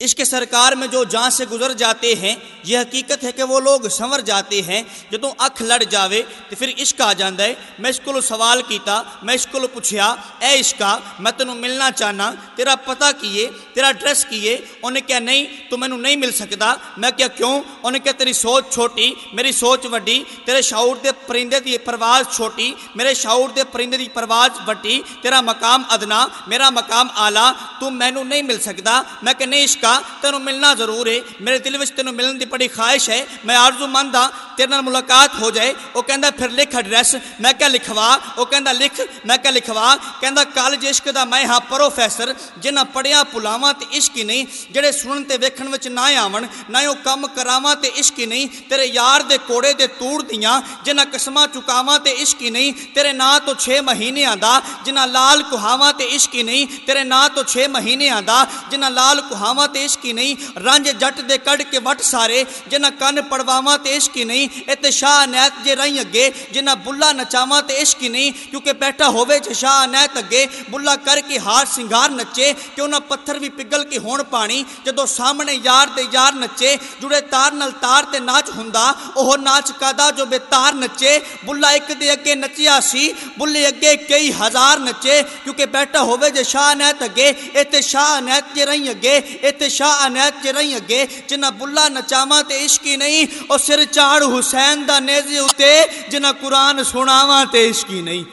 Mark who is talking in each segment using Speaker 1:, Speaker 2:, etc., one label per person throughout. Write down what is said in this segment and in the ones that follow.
Speaker 1: اس کے سرکار میں جو جان سے گزر جاتے ہیں، یہ حقیقت ہے کہ وہ لوگ سنور جاتے ہیں۔ جدوں اکھ لڑ جاوے، تو پھر عشق آ جاندہ ہے۔ میں اس کو سوال کیتا، میں اس کو پوچھیا، اے عشقا میں تینوں ملنا چاہنا، تیرا پتہ کیے، تیرا ڈریس کیے۔ انہیں کیا نہیں، تو مینوں نہیں مل سکتا۔ میں کیا کیوں؟ انہیں کیا تیری سوچ چھوٹی، میری سوچ وڈی، تیرے شعور دے پرندے دی پرواز چھوٹی، میرے شعور دے پرندے دی پرواز وڈی، تیرا مقام ادنا، میرا مقام آلہ تو مینوں نہیں مل سکتا۔ میں کہ نہیں عشقا تینوں ملنا ضرور ہے، میرے دل میں تینوں ملن دی بڑی خواہش ہے، میں آرزو مند ہاں تیرے نال ملاقات ہو جائے۔ وہ کہندا، پھر لکھ ایڈریس میں کیا لکھوا۔ وہ کہندا، لکھ، میں کیا لکھوا۔ کہندا، کالج عشق دا میں ہاں پروفیسر جنہ پڑھیا پلاواں تے عشق ہی نہیں، جڑے سنن تے ویکھن وچ نہ آون، نہ او کم کراواں تے عشق ہی نہیں، تیرے یار دے کوڑے دے توڑ دیاں جنہ قسماں چکاواں تے عشق ہی نہیں، تیرے نا تو 6 مہینے آندا جنہ لال کہاواں تے عشق ہی نہیں، تیرے نا تو 6 مہینے آندا جنہ لال کہاواں تے عشق ہی نہیں رنج جٹ دے کڑ کے وٹ سارے جنہ کن پڑواواں تے عشق ہی نہیں اتے شاہ نیت جے رہی اگے جنہ بلا نچاواں تے عشق ہی نہیں کیونکہ بیٹھا ہووے جے شاہ نیت اگے بلا کر کے ہار سنگار نچے کیوں نہ پتھر بھی پگل کے ہون پانی جدو سامنے یار دے یار نچے جڑے تار نل تار تے ناچ ہوندا اوہ ناچ کادا جو بے تار نچے بلا ایک دے اگے نچیا سی بلے اگے کئی ہزار نچے کیونکہ بیٹھا ہووے جے شاہ نیت اگے اتے شاہ نیت جے رہی اگے اتے شاہ نیت جے رہی اگے، جنہ بلا نچاواں تے عشقی نہیں او سر چاڑ حسین دا نیزے اتے جنہ قرآن سناواں تے عشقی نہیں۔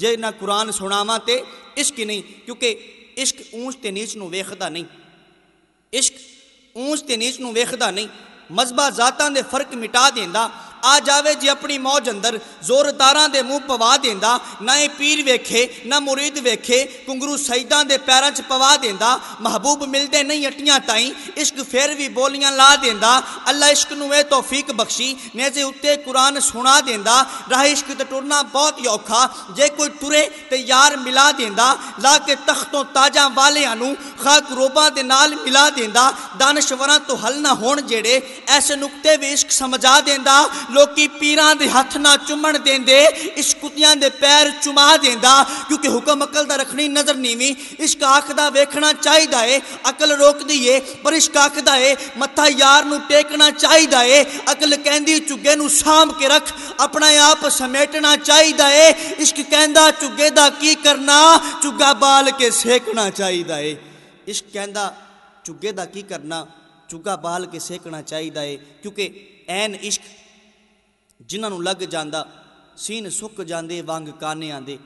Speaker 1: جنہ قرآن سناواں تے عشقی نہیں، کیونکہ عشق اونچ تے نیچ نو ویکھدا نہیں۔ عشق اونچ تے نیچ نو ویکھدا نہیں مذہبہ ذاتاں دے فرق مٹا دیندا۔ آ جاوے جی اپنی موج اندر زورداراں دے منہ پوا دیندا، نہ پیر ویکھے، نہ مرید ویکھے، کنگرو سیداں دے پیراں چ پوا دیندا، محبوب ملدے نہیں اٹیاں تائیں، عشق پھر بھی بولیاں لا دیندا، اللہ عشق نو اے توفیق بخشی، نیزے اتے قرآن سنا دیندا، راہ عشق تے ٹرنا بہت ہی اوکھا جے کوئی ٹرے تے یار ملا دیندا، لا کے تختوں تاجاں والیاں نو خاک روباں دے نال ملا دیندا، دانشوراں تو حل نہ ہون جڑے ایسے نقطے بھی عشق سمجھا دیندا لوکی پیران دے ہاتھ نہ چمن دین دے اس کتیاں دے پیر چما دین دا کیونکہ حکم عقل دا رکھنی نظر نیوی، عشق آنکھ دا ویکھنا چاہی دا ہے، عقل روک دیئے، پر عشق آنکھ دا ہے، متھا یار نو ٹیکنا چاہی دا ہے، عقل کہندی چگے نو سام کے رکھ، اپنا آپ سمیٹنا چاہی دا ہے، عشق کہندا چگے دا کی کرنا، چگا بال کے سیکنا چاہی دا ہے۔ عشق کہندا چگے دا کی کرنا، چگا بال کے سیکنا چاہی دا ہے، کیونکہ این عشق جنہاں نو لگ جاندا سین سک جاندے وانگ کانے آندے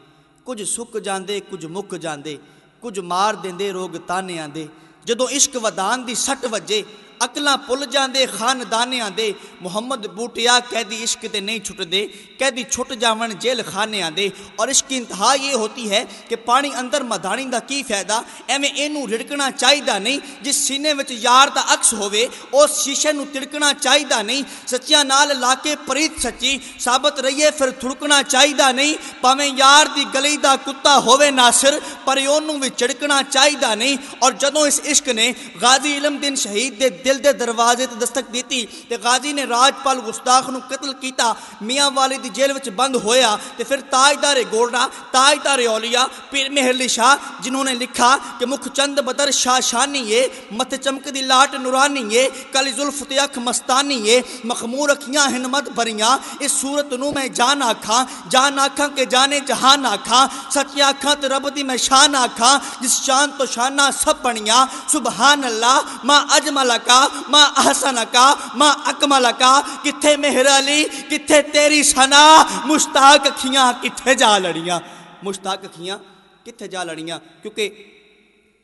Speaker 1: کچھ سک جاندے کچھ مک جاندے کچھ مار دیندے روگ تانے آندے جدو عشق ودان دی سٹ وجے اکلاں پل جاندے خاندانے آندے محمد بوٹیا کہہ دی عشق تے نہیں چھٹ دے کہہ دی چھٹ جاون جیل خانے آندے اور عشق کی انتہا یہ ہوتی ہے کہ پانی اندر مدانی دا کی فائدہ؟ ایویں اینو رڑکنا چاہیدا نہیں جس سینے وچ یار دا عکس ہووے اس شیشے نو تڑکنا چاہیدا نہیں۔ سچیاں نال لا کے پریت سچی، ثابت رہیے پھر تھڑکنا چاہیدا نہیں۔ پاویں یار دی گلی دا کتا ہووے ناصر پر اونوں وچ چڑکنا چاہیدا نہیں۔ اور جدوں اس عشق نے غازی علم دین شہید دے دل دے دروازے تے دستک دیتی تے غازی نے راجپال گستاخ نو قتل کیتا، میاں والی دی جیل وچ بند ہویا تے پھر تاجدار گولڈا، تاجدار اولیاء، پیر مہر شاہ جنہوں نے لکھا کہ مکھ چند بدر شاہ شانی ہے مت چمک دی لاٹ نورانی ہے کلی زلف تے مستانی ہے، مخمور اکھیاں ہنمت بھریاں اس صورت نو میں جان آکھاں جان آکھاں کہ جانے جہان آکھاں سچی آکھاں تے رب دی میں شان آکھاں، جس شان تو شانہ سب بنیاں۔ سبحان اللہ، ما اجمل کا ما احسن کا ما اکمل کا، کتھے مہر علی، کتھے تیری سنا مشتاق کھیاں کتھے جا لڑیاں۔ مشتاق کھیاں کتھے جا لڑیاں؟ کیونکہ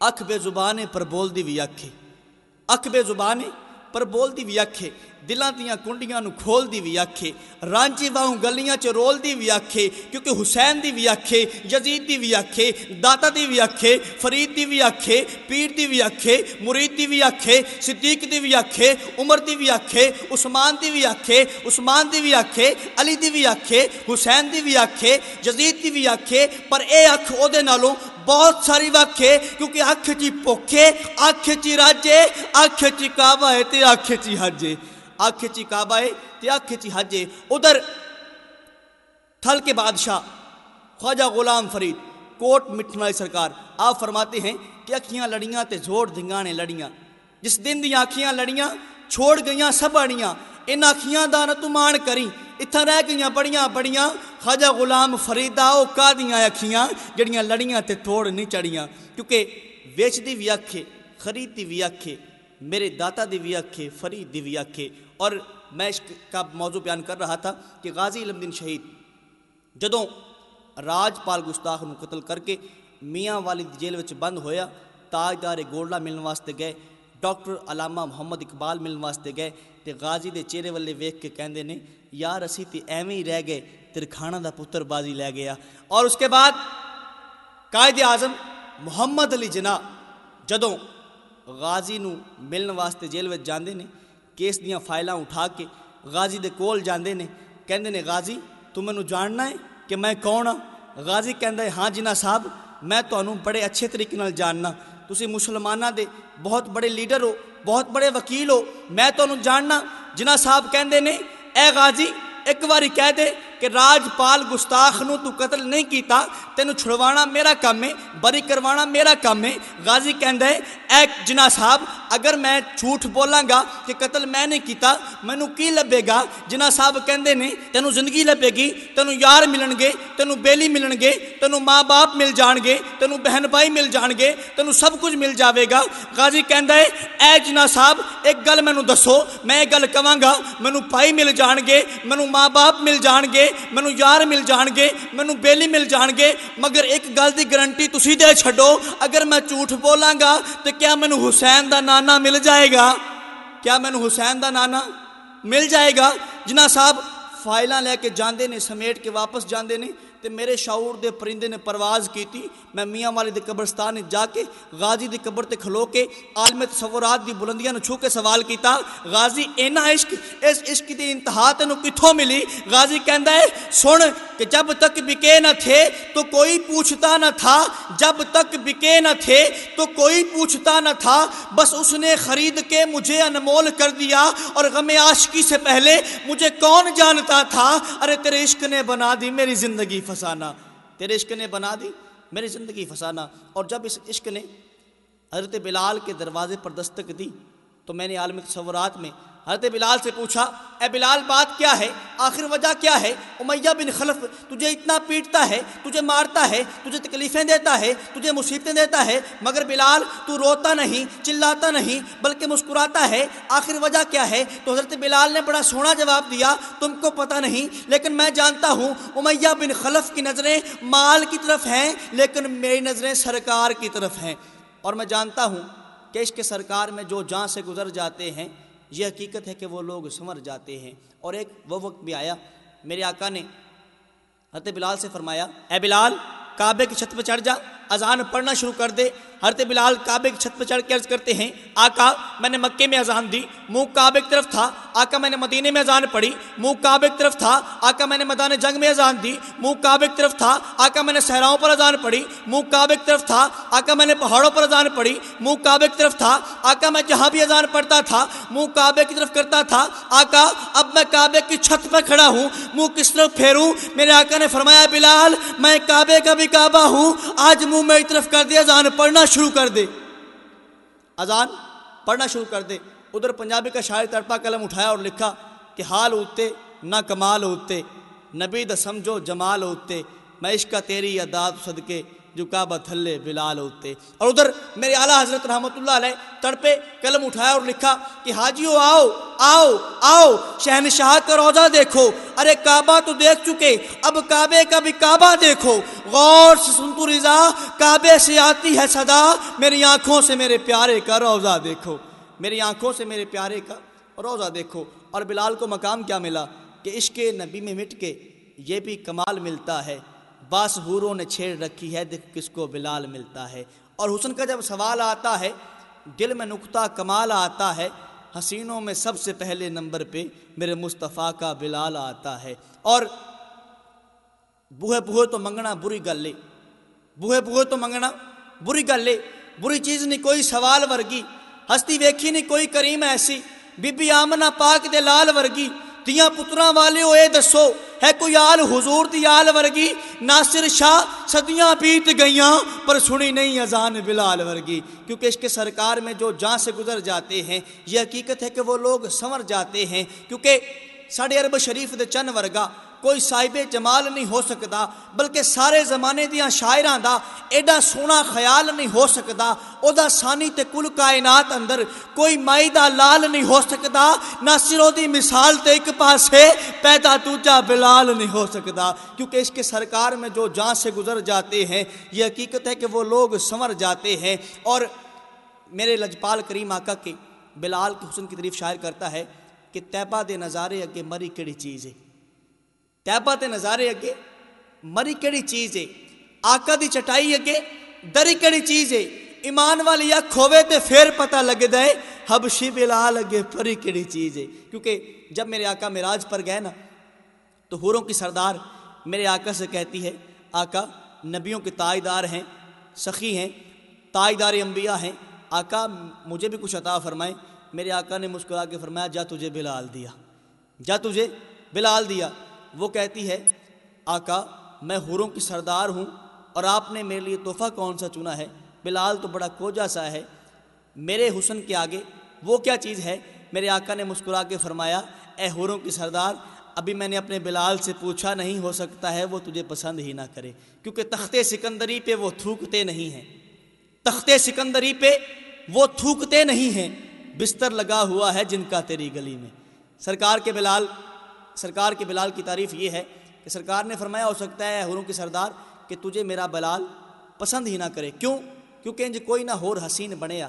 Speaker 1: اکھ بے زبانے پر بول دی بھی اکھی اکھ بے زبانے پر بول دی بھی اکھے دلاں دیاں کنڈیاں نو کھول دی بھی آکھے رانچی واہوں گلیاں چ رول دی بھی آکھے کیونکہ حسین دی بھی آکھے یزید دی بھی آکھے داتا دی بھی آکھے فرید دی بھی آکھے پیر دی بھی آکھے مرید دی بھی آکھے صدیق دی بھی آکھے عمر دی بھی آکھے عثمان دی بھی آکھے عثمان دی بھی آکھے علی دی بھی آکھے حسین دی بھی آکھے یزید دی بھی آکھے پر بہت ساری وقت ہے، کیونکہ آنکھ چی پوکھے آنکھ چی راجے آنکھ چی کعبہ ہے، تے آنکھ چی حجے آنکھ چی کعبہ ہے، تے آنکھ چی حجے ادھر تھل کے بادشاہ خواجہ غلام فرید، کوٹ مٹھنائی سرکار۔ آپ فرماتے ہیں کہ اکھیاں لڑیاں تے زور دھنگانے لڑیاں۔ جس دن دیاں اکھیاں لڑیاں چھوڑ گئیاں، سب اڑیاں، ان اکھیاں دانا تو مان کریں۔ اتھا رہ گئیاں بڑیاں بڑیاں خاجہ غلام فریدا او کادیاں اکھیاں جڑیاں لڑیاں تے توڑ نہیں چڑیاں کیونکہ ویچ دی وی اکھے خرید دی وی اکھے میرے داتا دی وی اکھے فرید دی وی اکھے اور میں اس کا موضوع بیان کر رہا تھا کہ غازی علم دین شہید جدوں راج پال گستاخ نو قتل کر کے میاں والی جیل وچ بند ہویا تاجدار گولڈا ملن واسطے گئے ڈاکٹر علامہ محمد اقبال ملن واسطے گئے تے غازی دے چہرے والے ویکھ کے کہندے نے یار اسی تے ایویں ہی رہ گئے، تیرے کھانا دا پتر بازی لے گیا۔ اور اس کے بعد قائد اعظم محمد علی جناح جدوں غازی نو ملن واسطے جیل وچ جاندے نے، کیس دیاں فائلاں اٹھا کے غازی دے کول جاندے نے، کہندے نے، غازی، تو مینوں جاننا ہے کہ میں کون ہاں؟ غازی کہندا ہے ہاں جناح صاحب، میں تانوں بڑے اچھے طریقے نال جاننا۔ تسی مسلماناں دے بہت بڑے لیڈر ہو، بہت بڑے وکیل ہو، میں تانوں جاننا۔ جناح صاحب کہندے نے اے غازی، ایک واری کہہ دے کہ راجپال گستاخ نو تو قتل نہیں کیتا، تینو چھڑوانا میرا کام ہے، بری کروانا میرا کام ہے۔ غازی کہندا ہے اے جنا صاحب، اگر میں جھوٹ بولاں گا کہ قتل میں نہیں کیتا، مینوں کی لبے گا؟ جنا صاحب کہندے نے تینو زندگی لبے گی تینو یار ملن گے تینو بیلی ملن گے تینو ماں باپ مل جان گے تینو بہن بھائی مل جان گے تینو سب کچھ مل جاوے گا۔ غازی کہندا ہے، اے جنا صاحب، ایک گل مینوں دسو، میں ایک گل کواں گا، مینوں بھائی مل جان گے، مینوں ماں باپ مل جان گے، مینوں یار مل جان گے، مینوں بیلی مل جان گے، مگر ایک گل دی گارنٹی تسی دے چھڈو۔ اگر میں جھوٹ بولاں گا، تو کیا مینوں حسین دا نانا مل جائے گا؟ کیا مینوں حسین دا نانا مل جائے گا؟ جنہ صاحب فائلاں لے کے جاندے نے، سمیٹ کے واپس جاندے نے۔ تے میرے شعور دے پرندے نے پرواز کیتی۔ میں میاں والی دے قبرستان جا کے غازی دی قبر تے کھلو کے عالم تصورات دی بلندیاں نو چھو کے سوال کیتا۔ غازی اینا عشق، اس عشق دی انتہا تینو کتھوں ملی؟ غازی کہندا ہے، سن کہ جب تک بکے نہ تھے تو کوئی پوچھتا نہ تھا۔ جب تک بکے نہ تھے تو کوئی پوچھتا نہ تھا۔ بس اس نے خرید کے مجھے انمول کر دیا۔ اور غم عاشقی سے پہلے مجھے کون جانتا تھا؟ ارے تیرے عشق نے بنا دی میری زندگی۔ پھنسانا تیرے عشق نے بنا دی، میری زندگی پھنسانا اور جب اس عشق نے حضرت بلال کے دروازے پر دستک دی، تو میں نے عالم تصورات میں حضرت بلال سے پوچھا، اے بلال، بات کیا ہے؟ آخر وجہ کیا ہے؟ امیہ بن خلف، تجھے اتنا پیٹتا ہے، تجھے مارتا ہے، تجھے تکلیفیں دیتا ہے، تجھے مصیبتیں دیتا ہے، مگر بلال، تو روتا نہیں، چلاتا نہیں، بلکہ مسکراتا ہے، آخر وجہ کیا ہے؟ تو حضرت بلال نے بڑا سونا جواب دیا، تم کو پتہ نہیں، لیکن میں جانتا ہوں، امیہ بن خلف کی نظریں مال کی طرف ہیں، لیکن میری نظریں سرکار کی طرف ہیں. اور میں جانتا ہوں کہ اس کے سرکار میں جو جان سے گزر جاتے ہیں یہ حقیقت ہے کہ وہ لوگ سمر جاتے ہیں۔ اور ایک وہ وقت بھی آیا، میرے آقا نے حضرت بلال سے فرمایا، اے بلال، کعبے کی چھت پہ چڑھ جا۔ اذان پڑھنا شروع کر دے۔ حضرت بلال کعبے کی چھت پہ چڑھ کے عرض کرتے ہیں، آقا، میں نے مکے میں اذان دی، منہ کعبے کی طرف تھا، آقا، میں نے مدینے میں اذان پڑھی، منہ کعبے کی طرف تھا، آقا، میں نے میدان جنگ میں اذان دی، منہ کعبے کی طرف تھا، آقا، میں نے صحراؤں پر اذان پڑھی، منہ کعبے کی طرف تھا، آقا، میں نے پہاڑوں پر اذان پڑھی، منہ کعبے کی طرف تھا، آقا، میں جہاں بھی اذان پڑھتا تھا، منہ کعبے کی طرف کرتا تھا، آقا، اب میں کعبے کی چھت پہ کھڑا ہوں، منہ کس طرف پھیروں؟ میرے آقا نے فرمایا، بلال، میں کعبے کا بھی کعبہ ہوں، آج منہ میری طرف کر دے، اذان پڑھنا شروع کر دے۔ اذان پڑھنا شروع کر دے۔ ادھر پنجابی کا شاعر تڑپا قلم اٹھایا اور لکھا کہ حال اوتے نہ کمال ہوتے، نبی دا سمجھو جمال ہوتے، میں عشق کا تیری داد صدقے جو کعبہ تھلے بلال ہوتے۔ اور ادھر میرے اعلیٰ حضرت رحمۃ اللہ علیہ تڑپے قلم اٹھایا اور لکھا کہ حاجیو آؤ آؤ آؤ، شہنشاہ کا روزہ دیکھو۔ ارے کعبہ تو دیکھ چکے، اب کعبے کا بھی کعبہ دیکھو۔ غور سے سن تو رضا، کعبے سے آتی ہے صدا۔ میری آنکھوں سے میرے پیارے کا روزہ دیکھو۔ میری آنکھوں سے میرے پیارے کا روزہ دیکھو۔ اور بلال کو مقام کیا ملا؟ کہ عشق نبی میں مٹ کے یہ بھی کمال ملتا ہے۔ باس حوروں نے چھیڑ رکھی ہے دیکھ کس کو بلال ملتا ہے۔ اور حسن کا جب سوال آتا ہے، دل میں نقطہ کمال آتا ہے، حسینوں میں سب سے پہلے نمبر پہ میرے مصطفیٰ کا بلال آتا ہے۔ اور بوہے بوہے تو منگنا بری گل لے بوہے بوہے تو منگنا بری گل لے بری چیز نہیں، کوئی سوال ورگی۔ ہستی ویکھی نہیں، کوئی کریم ایسی۔ بی بی آمنہ پاک دے لال ورگی۔ تیاں پتراں والے ہو اے دسو۔ ہے کوئی آل حضور دی آل ورگی؟ ناصر شاہ صدیاں بیت گئیاں، پر سنی نہیں اذان بلال ورگی۔ کیونکہ اس کے سرکار میں جو جان سے گزر جاتے ہیں، یہ حقیقت ہے کہ وہ لوگ سنور جاتے ہیں۔ کیونکہ ساڑھے عرب شریف دے چند ورگا کوئی صاحب جمال نہیں ہو سکتا، بلکہ سارے زمانے دیا شاعراں دا ایڈا سونا خیال نہیں ہو سکتا، او دا ثانی تے کل کائنات اندر کوئی مائی دا لال نہیں ہو سکتا، نہ سرو دی مثال تے ایک پاسے پیدا توجہ بلال نہیں ہو سکتا۔ کیونکہ اس کے سرکار میں جو جان سے گزر جاتے ہیں، یہ حقیقت ہے کہ وہ لوگ سنور جاتے ہیں۔ اور میرے لجپال کریم آقا کے بلال کے حسن کی تعریف شاعر کرتا ہے کہ تیبہ دے نظارے اگے مری کڑی چیز ہے۔ تیبہ تے نظارے اگے، مری کڑی چیز ہے؟ آقا دی چٹائی اگے، دری کڑی چیز ہے؟ ایمان والی یا کھوے تے پھر پتہ لگ دے حبشی بلال اگے پری کڑی چیز ہے۔ کیونکہ جب میرے آقا میراج پر گئے نا، تو حوروں کی سردار میرے آقا سے کہتی ہے، آقا، نبیوں کے تائیدار ہیں، سخی ہیں، تائیدار انبیاء ہیں۔ آقا، مجھے بھی کچھ عطا فرمائیں میرے آقا نے مسکرا کے فرمایا، جا تجھے بلال دیا۔ جا تجھے بلال دیا۔ وہ کہتی ہے، آقا، میں حوروں کی سردار ہوں اور آپ نے میرے لیے تحفہ کون سا چنا ہے؟ بلال تو بڑا کوجا سا ہے۔ میرے حسن کے آگے وہ کیا چیز ہے؟ میرے آقا نے مسکرا کے فرمایا، اے حوروں کی سردار، ابھی میں نے اپنے بلال سے پوچھا نہیں، ہو سکتا ہے وہ تجھے پسند ہی نہ کرے، کیونکہ تخت سکندری پہ وہ تھوکتے نہیں ہیں۔ تخت سکندری پہ وہ تھوکتے نہیں ہیں۔ بستر لگا ہوا ہے جن کا تیری گلی میں۔ سرکار کے بلال سرکار کے بلال کی تعریف یہ ہے کہ سرکار نے فرمایا، ہو سکتا ہے حروں کی سردار کہ تجھے میرا بلال پسند ہی نہ کرے۔ کیوں؟ کیونکہ انج کوئی نہ ہور حسین بنیا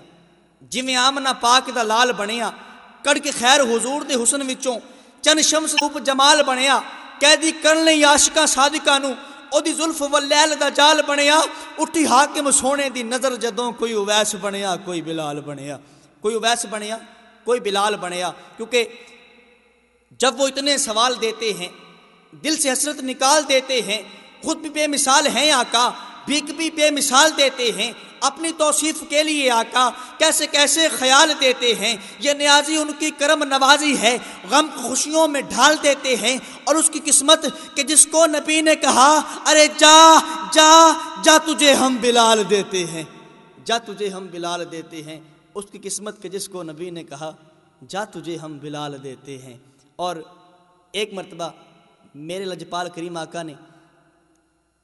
Speaker 1: جویں آمنا پاک دا لال بنیا کڑ کے خیر حضور دے حسن وچوں چن شمس روپ جمال بنیا قیدی کرن لئی عاشقاں صادقاں نو او دی زلف واللیل دا جال بنیا اٹھی حاکم سونے دی نظر جدوں کوئی اویس بنیا کوئی بلال بنیا کوئی اویس بنیا کوئی بلال بنیا کیونکہ جب وہ اتنے سوال دیتے ہیں، دل سے حسرت نکال دیتے ہیں، خود بھی بے مثال ہیں آقا، بھیک بھی بے مثال دیتے ہیں، اپنی توصیف کے لیے آقا، کیسے کیسے خیال دیتے ہیں، یہ نیازی ان کی کرم نوازی ہے، غم خوشیوں میں ڈھال دیتے ہیں، اور اس کی قسمت کہ جس کو نبی نے کہا، ارے جا جا جا تجھے ہم بلال دیتے ہیں۔ جا تجھے ہم بلال دیتے ہیں۔ اس کی قسمت کہ جس کو نبی نے کہا، جا تجھے ہم بلال دیتے ہیں۔ اور ایک مرتبہ میرے لجپال کریم آقا نے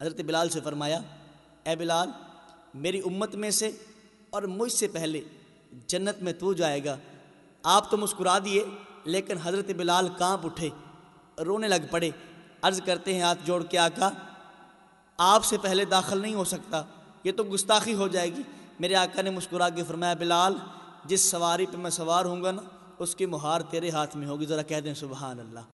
Speaker 1: حضرت بلال سے فرمایا، اے بلال، میری امت میں سے اور مجھ سے پہلے جنت میں تو جائے گا۔ آپ تو مسکرا دیے، لیکن حضرت بلال کانپ اٹھے، رونے لگ پڑے، عرض کرتے ہیں، ہاتھ جوڑ کے آقا، آپ سے پہلے داخل نہیں ہو سکتا، یہ تو گستاخی ہو جائے گی۔ میرے آقا نے مسکرا کے فرمایا، بلال، جس سواری پہ میں سوار ہوں گا نا اس کی مہار تیرے ہاتھ میں ہوگی ذرا کہہ دیں سبحان اللہ۔